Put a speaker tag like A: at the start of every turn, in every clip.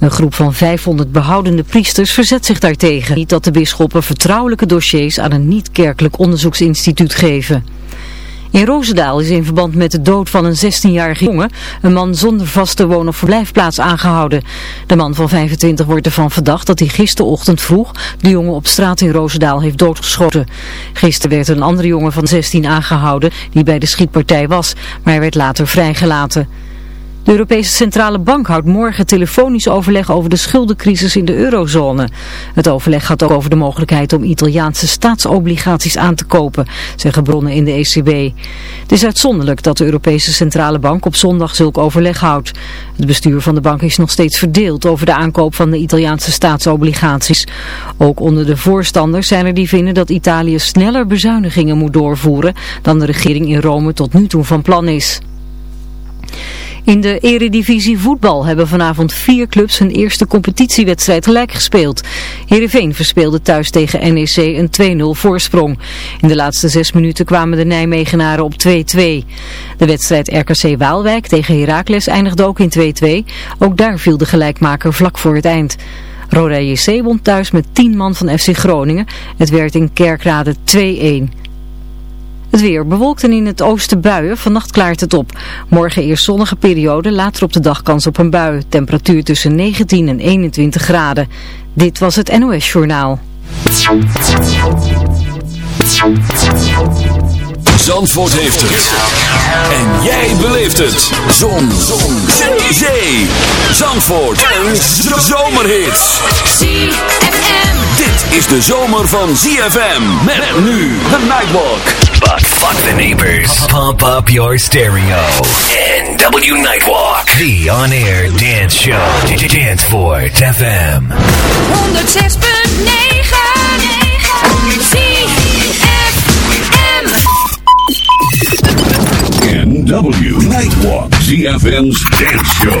A: Een groep van 500 behoudende priesters verzet zich daartegen. Niet dat de bisschoppen vertrouwelijke dossiers aan een niet-kerkelijk onderzoeksinstituut geven. In Roosendaal is in verband met de dood van een 16-jarige jongen een man zonder vaste woon- of verblijfplaats aangehouden. De man van 25 wordt ervan verdacht dat hij gisterochtend vroeg de jongen op straat in Roosendaal heeft doodgeschoten. Gisteren werd een andere jongen van 16 aangehouden die bij de schietpartij was, maar werd later vrijgelaten. De Europese Centrale Bank houdt morgen telefonisch overleg over de schuldencrisis in de eurozone. Het overleg gaat ook over de mogelijkheid om Italiaanse staatsobligaties aan te kopen, zeggen bronnen in de ECB. Het is uitzonderlijk dat de Europese Centrale Bank op zondag zulk overleg houdt. Het bestuur van de bank is nog steeds verdeeld over de aankoop van de Italiaanse staatsobligaties. Ook onder de voorstanders zijn er die vinden dat Italië sneller bezuinigingen moet doorvoeren dan de regering in Rome tot nu toe van plan is. In de eredivisie voetbal hebben vanavond vier clubs hun eerste competitiewedstrijd gelijk gespeeld. Heerenveen verspeelde thuis tegen NEC een 2-0 voorsprong. In de laatste zes minuten kwamen de Nijmegenaren op 2-2. De wedstrijd RKC Waalwijk tegen Heracles eindigde ook in 2-2. Ook daar viel de gelijkmaker vlak voor het eind. Roda JC won thuis met 10 man van FC Groningen. Het werd in Kerkrade 2-1. Het weer bewolkt en in het oosten buien. Vannacht klaart het op. Morgen eerst zonnige periode, later op de dag kans op een bui. Temperatuur tussen 19 en 21 graden. Dit was het NOS Journaal.
B: Zandvoort heeft het. En jij beleeft het. Zon. Zon. Zee. Zandvoort. Een zomerhit.
C: ZFM.
B: Dit is de zomer van ZFM. Met nu de Nightwalk.
D: But fuck the neighbors. Pump up your stereo. NW Nightwalk. The on-air dance show. Danceport FM.
C: 106.9 ZFM.
B: NW Nightwalk. ZFM's dance show.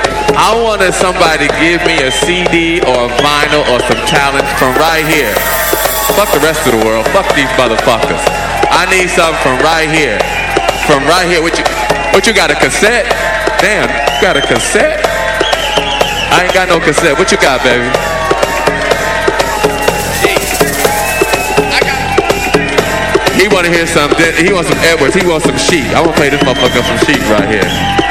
E: I wanted somebody to give me a CD or a vinyl or some talent from right here. Fuck the rest of the world. Fuck these motherfuckers. I need something from right here. From right here. What you, what you got, a cassette? Damn, you got a cassette? I ain't got no cassette. What you got, baby? He want to hear some. He wants some Edwards. He wants some sheep. I want to play this motherfucker some sheep right here.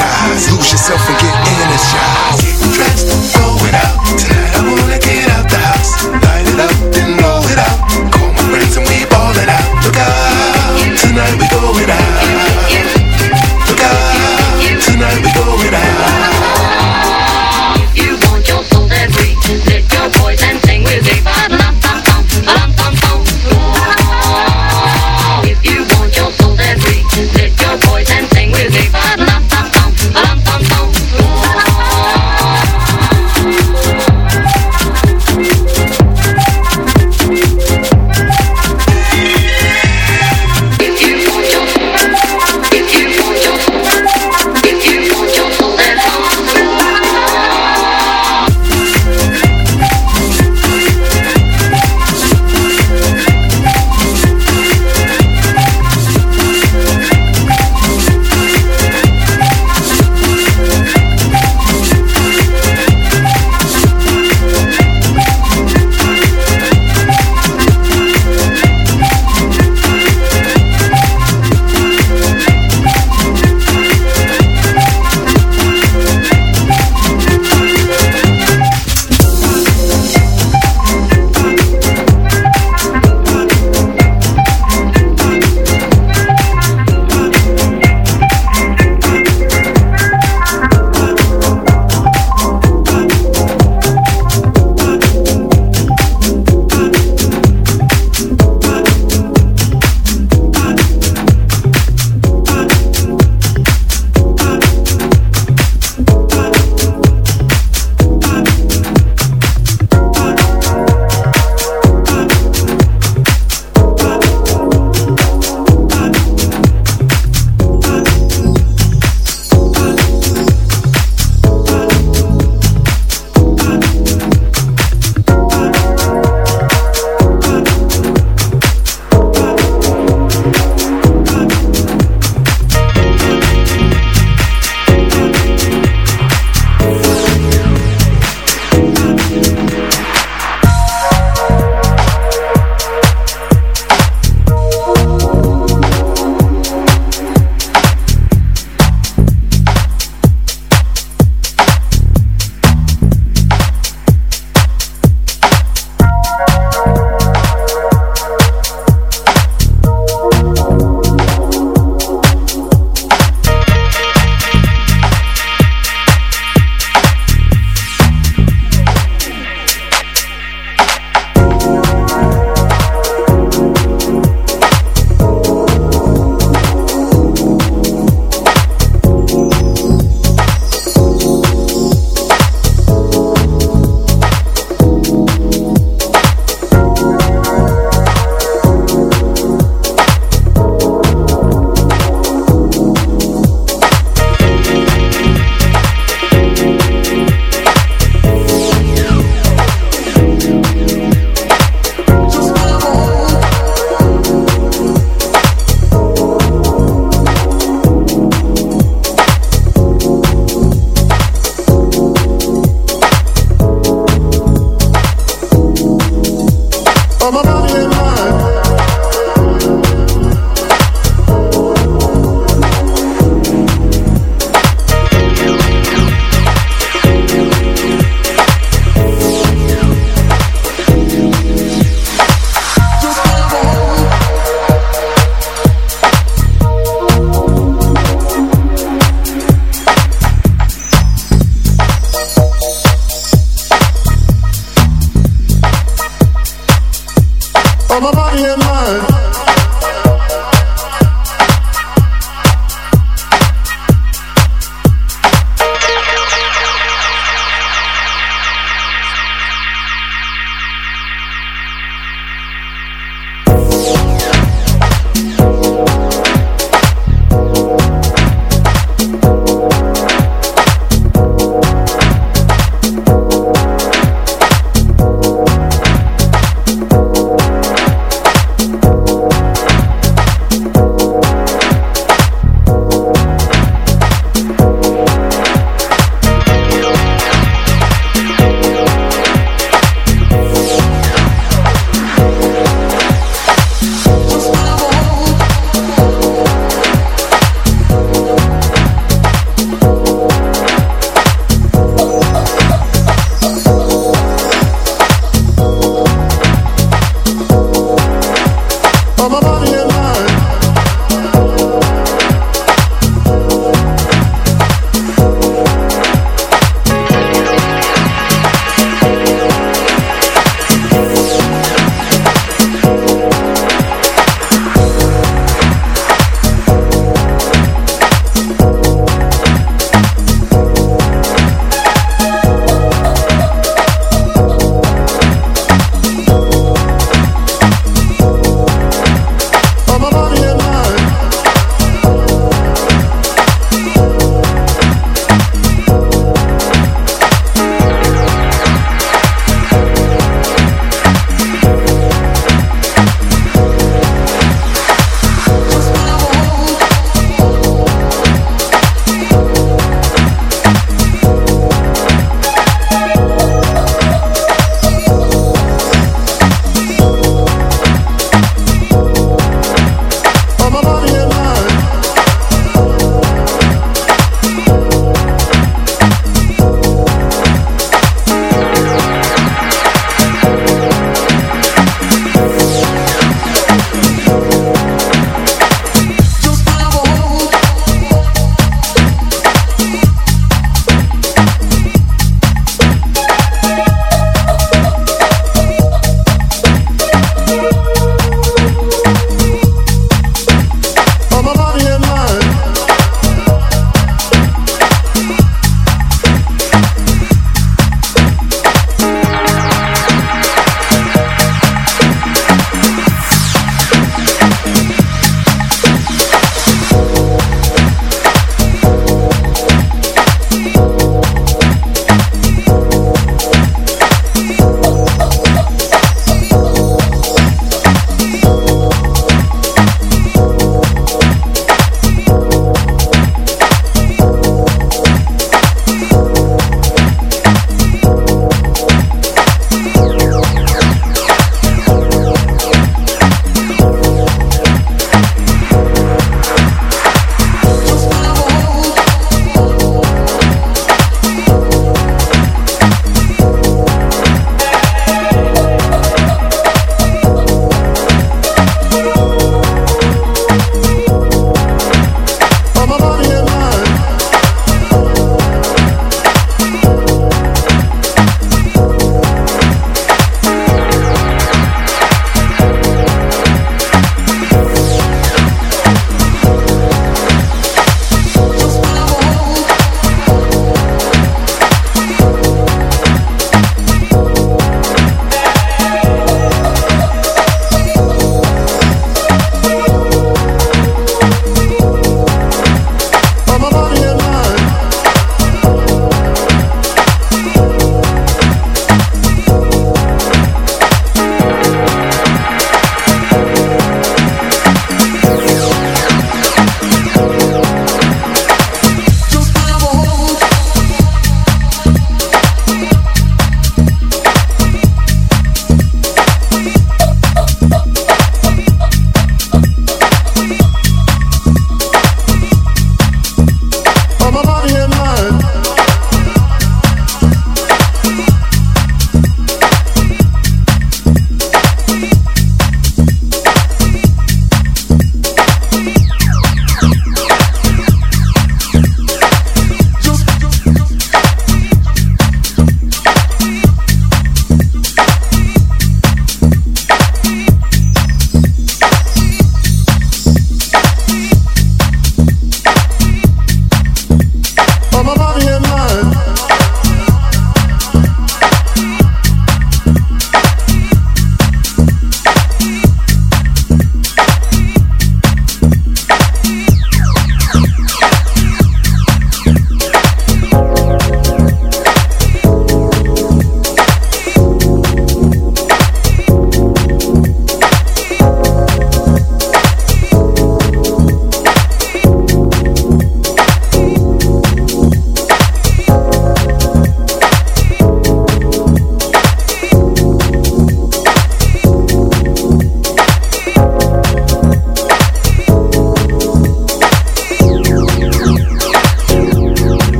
F: Lose yourself and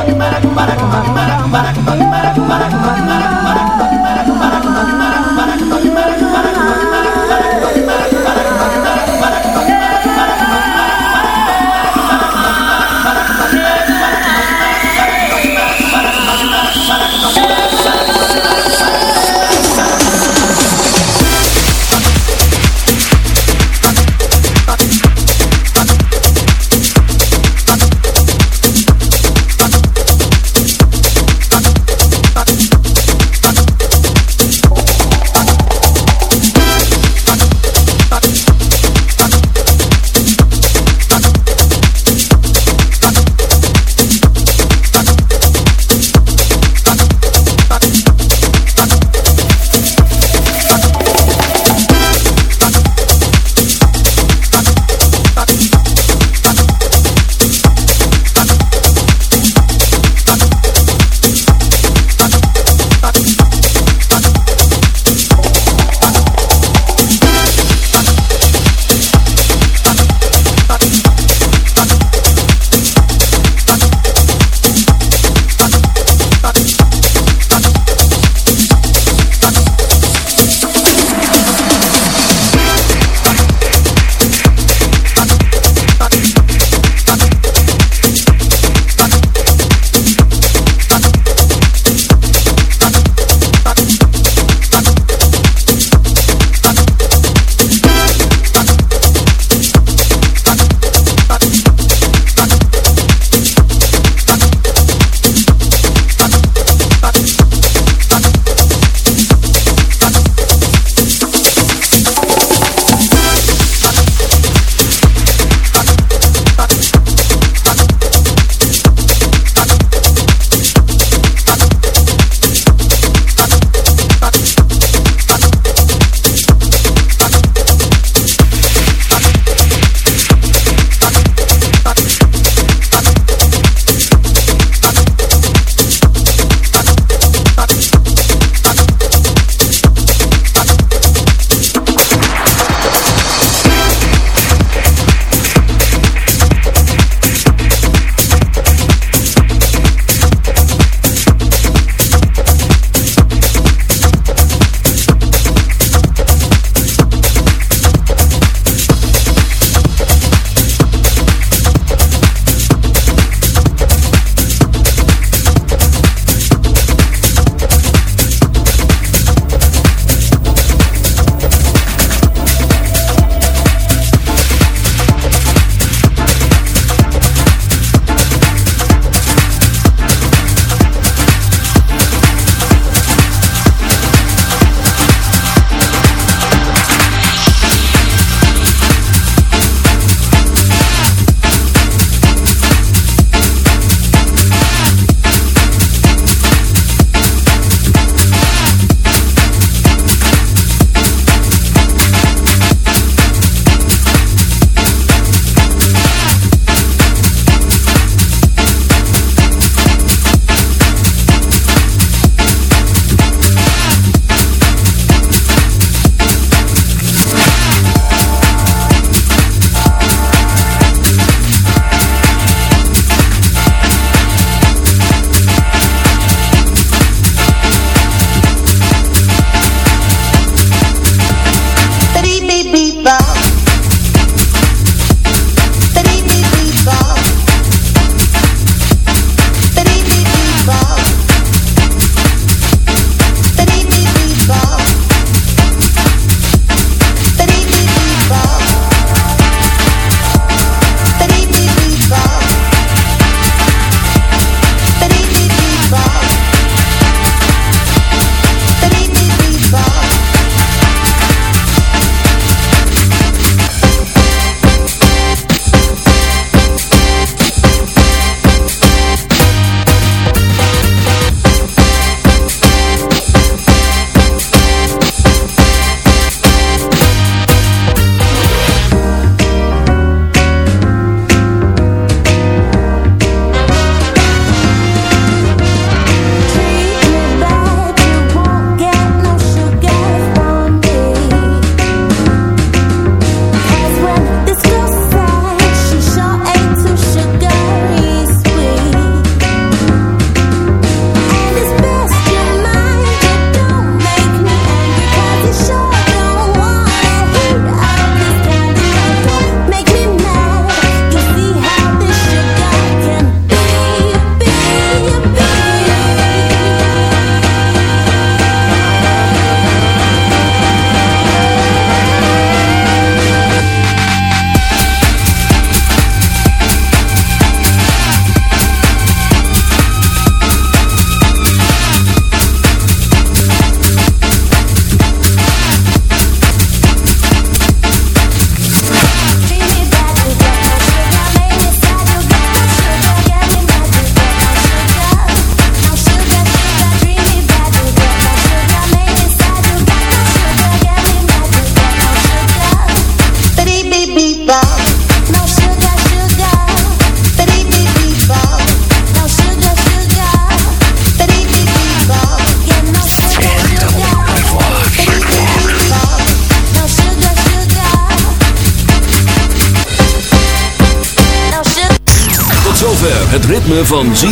G: Maracumba, maracumba, maracumba, maracumba,
B: maracumba, maracumba, maracumba,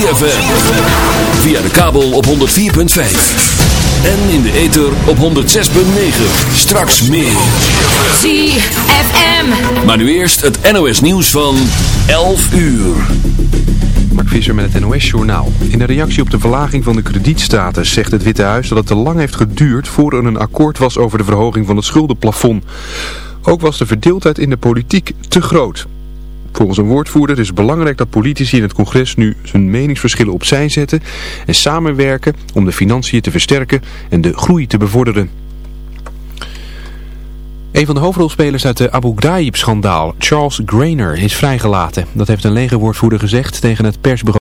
B: ZFM. Via de kabel op 104.5. En in de ether op 106.9. Straks meer.
H: ZFM.
B: Maar nu eerst het NOS nieuws van 11 uur.
I: Mark Visser met het NOS-journaal. In een reactie op de verlaging van de kredietstatus zegt het Witte Huis dat het te lang heeft geduurd voor er een akkoord was over de verhoging van het schuldenplafond. Ook was de verdeeldheid in de politiek te groot. Volgens een woordvoerder is het belangrijk dat politici in het congres nu hun meningsverschillen opzij zetten en samenwerken om de financiën te versterken en de groei te bevorderen. Een van de hoofdrolspelers uit de Abu Ghraib-schandaal, Charles Grainer, is vrijgelaten. Dat heeft een legerwoordvoerder gezegd tegen het persbureau.